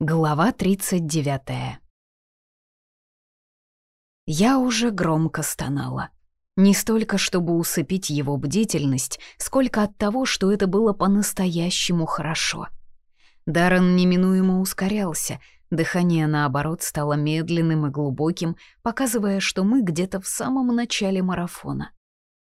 Глава 39 Я уже громко стонала. Не столько, чтобы усыпить его бдительность, сколько от того, что это было по-настоящему хорошо. Даррен неминуемо ускорялся, дыхание, наоборот, стало медленным и глубоким, показывая, что мы где-то в самом начале марафона.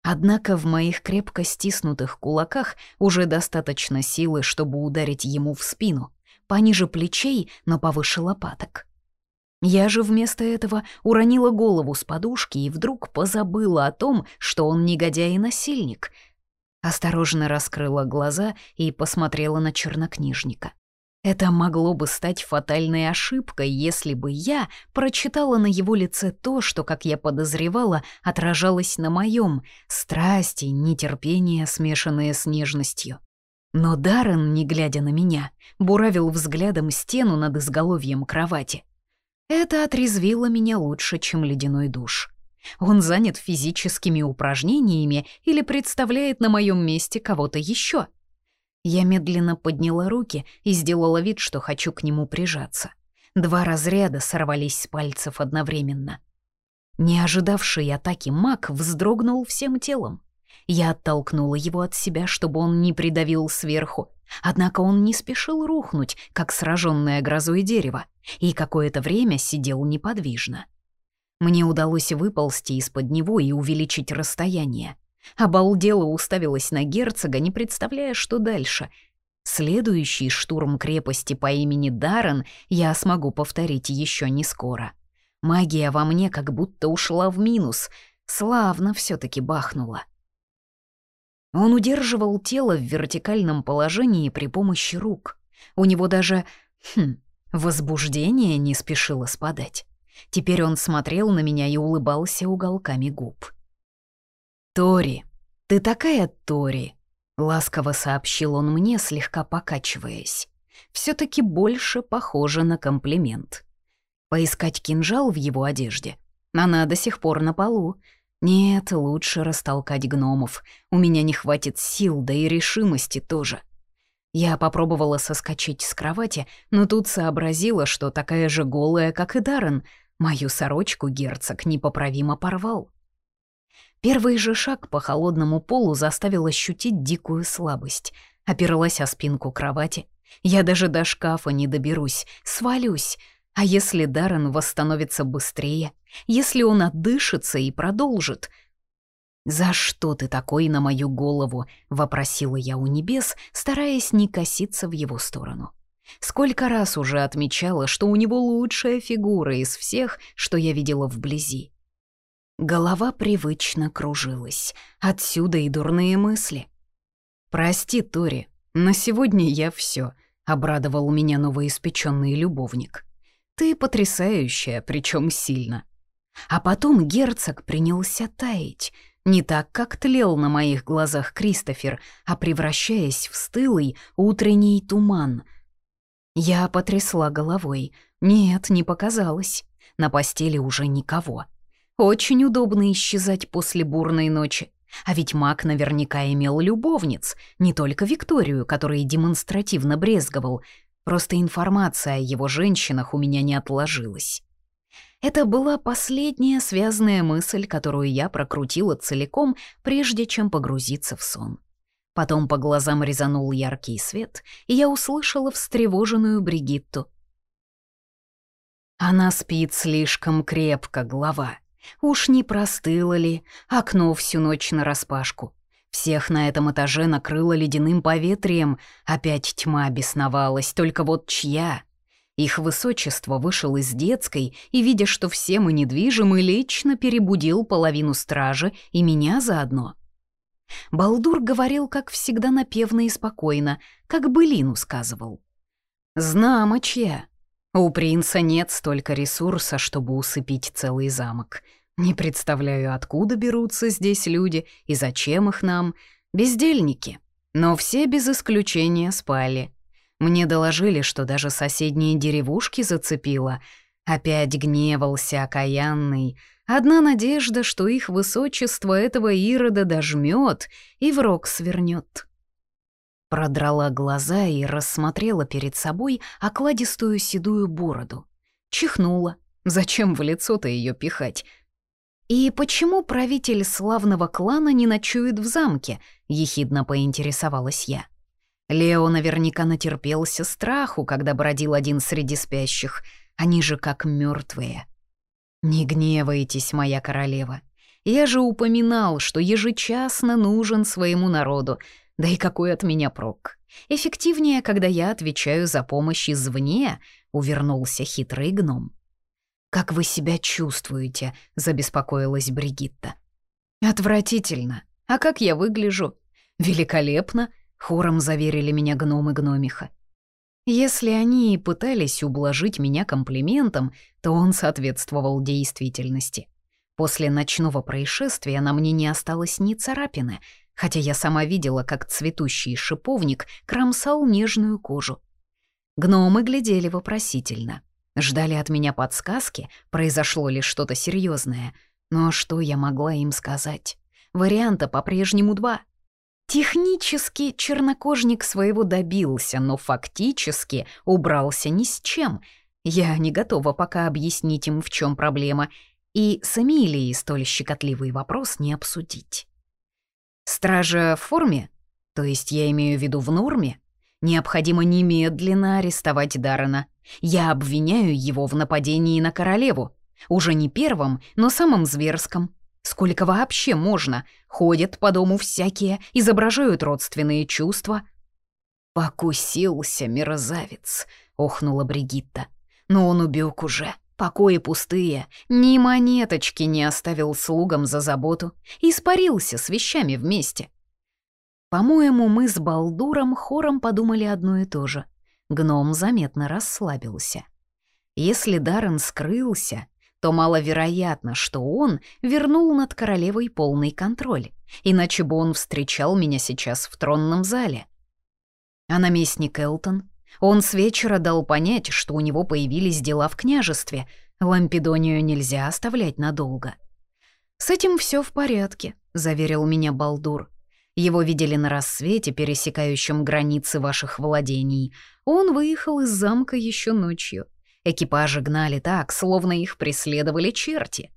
Однако в моих крепко стиснутых кулаках уже достаточно силы, чтобы ударить ему в спину пониже плечей, но повыше лопаток. Я же вместо этого уронила голову с подушки и вдруг позабыла о том, что он негодяй и насильник. Осторожно раскрыла глаза и посмотрела на чернокнижника. Это могло бы стать фатальной ошибкой, если бы я прочитала на его лице то, что, как я подозревала, отражалось на моем — страсти, нетерпение, смешанные с нежностью. Но Даррен, не глядя на меня, буравил взглядом стену над изголовьем кровати. Это отрезвило меня лучше, чем ледяной душ. Он занят физическими упражнениями или представляет на моем месте кого-то еще. Я медленно подняла руки и сделала вид, что хочу к нему прижаться. Два разряда сорвались с пальцев одновременно. Не ожидавший атаки маг вздрогнул всем телом. Я оттолкнула его от себя, чтобы он не придавил сверху. Однако он не спешил рухнуть, как сраженное грозой дерево, и какое-то время сидел неподвижно. Мне удалось выползти из-под него и увеличить расстояние. Обалдела уставилась на герцога, не представляя, что дальше. Следующий штурм крепости по имени Даррен я смогу повторить еще не скоро. Магия во мне как будто ушла в минус. Славно все таки бахнула. Он удерживал тело в вертикальном положении при помощи рук. У него даже, хм, возбуждение не спешило спадать. Теперь он смотрел на меня и улыбался уголками губ. «Тори, ты такая Тори!» — ласково сообщил он мне, слегка покачиваясь. все таки больше похоже на комплимент. Поискать кинжал в его одежде. Она до сих пор на полу, нет, лучше растолкать гномов. У меня не хватит сил, да и решимости тоже. Я попробовала соскочить с кровати, но тут сообразила, что такая же голая, как и Даррен. Мою сорочку герцог непоправимо порвал. Первый же шаг по холодному полу заставил ощутить дикую слабость. Оперлась о спинку кровати. Я даже до шкафа не доберусь, свалюсь — а если Даррен восстановится быстрее? Если он отдышится и продолжит? «За что ты такой на мою голову?» — вопросила я у небес, стараясь не коситься в его сторону. Сколько раз уже отмечала, что у него лучшая фигура из всех, что я видела вблизи. Голова привычно кружилась. Отсюда и дурные мысли. «Прости, Тори, на сегодня я все, обрадовал меня новоиспеченный любовник. Ты потрясающая, причем сильно. А потом герцог принялся таять, не так, как тлел на моих глазах Кристофер, а превращаясь в стылый утренний туман. Я потрясла головой. Нет, не показалось. На постели уже никого. Очень удобно исчезать после бурной ночи. А ведь маг наверняка имел любовниц, не только Викторию, которой демонстративно брезговал, Просто информация о его женщинах у меня не отложилась. Это была последняя связанная мысль, которую я прокрутила целиком, прежде чем погрузиться в сон. Потом по глазам резанул яркий свет, и я услышала встревоженную Бригитту. Она спит слишком крепко, глава. Уж не простыла ли, окно всю ночь нараспашку. Всех на этом этаже накрыло ледяным поветрием, опять тьма бесновалась, только вот чья? Их высочество вышел из детской и, видя, что все мы недвижимы, лично перебудил половину стражи и меня заодно. Балдур говорил, как всегда, напевно и спокойно, как былину сказывал. «Знамо чья. У принца нет столько ресурса, чтобы усыпить целый замок. Не представляю, откуда берутся здесь люди и зачем их нам. Бездельники. Но все без исключения спали. Мне доложили, что даже соседние деревушки зацепило. Опять гневался окаянный. Одна надежда, что их высочество этого Ирода дожмет и в рог свернет. продрала глаза и рассмотрела перед собой окладистую седую бороду. Чихнула. Зачем в лицо-то ее пихать? «И почему правитель славного клана не ночует в замке?» — ехидно поинтересовалась я. Лео наверняка натерпелся страху, когда бродил один среди спящих. Они же как мертвые. «Не гневайтесь, моя королева. Я же упоминал, что ежечасно нужен своему народу. Да и какой от меня прок? Эффективнее, когда я отвечаю за помощь извне», — увернулся хитрый гном. «Как вы себя чувствуете?» — забеспокоилась Бригитта. «Отвратительно. А как я выгляжу?» «Великолепно», — хором заверили меня гномы-гномиха. Если они и пытались ублажить меня комплиментом, то он соответствовал действительности. После ночного происшествия на мне не осталось ни царапины, хотя я сама видела, как цветущий шиповник кромсал нежную кожу. Гномы глядели вопросительно. Ждали от меня подсказки, произошло ли что-то серьезное. Но что я могла им сказать? Варианта по-прежнему два. Технически чернокожник своего добился, но фактически убрался ни с чем. Я не готова пока объяснить им, в чем проблема, и с Эмилией столь щекотливый вопрос не обсудить. Стража в форме? То есть я имею в виду в норме? Необходимо немедленно арестовать Даррена. Я обвиняю его в нападении на королеву. Уже не первом, но самым зверском. Сколько вообще можно? Ходят по дому всякие, изображают родственные чувства. «Покусился мерзавец», — охнула Бригитта. «Но он убег уже. Покои пустые. Ни монеточки не оставил слугам за заботу. Испарился с вещами вместе. По-моему, мы с Балдуром хором подумали одно и то же. Гном заметно расслабился. Если Даррен скрылся, то маловероятно, что он вернул над королевой полный контроль, иначе бы он встречал меня сейчас в тронном зале. А наместник Элтон? Он с вечера дал понять, что у него появились дела в княжестве, Лампедонию нельзя оставлять надолго. «С этим все в порядке», — заверил меня Балдур. Его видели на рассвете, пересекающем границы ваших владений. Он выехал из замка еще ночью. Экипажи гнали так, словно их преследовали черти.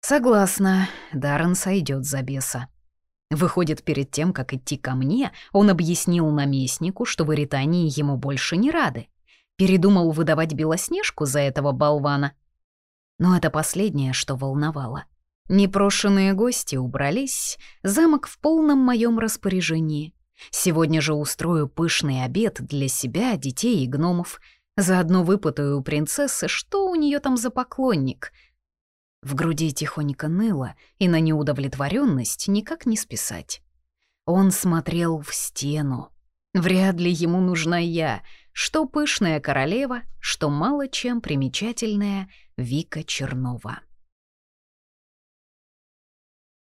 Согласна, Даррен сойдет за беса. Выходит, перед тем, как идти ко мне, он объяснил наместнику, что в Иритании ему больше не рады. Передумал выдавать Белоснежку за этого болвана. Но это последнее, что волновало. Непрошенные гости убрались, замок в полном моем распоряжении. Сегодня же устрою пышный обед для себя, детей и гномов. Заодно выпытаю у принцессы, что у нее там за поклонник. В груди тихонько ныло, и на неудовлетворенность никак не списать. Он смотрел в стену. Вряд ли ему нужна я, что пышная королева, что мало чем примечательная Вика Чернова.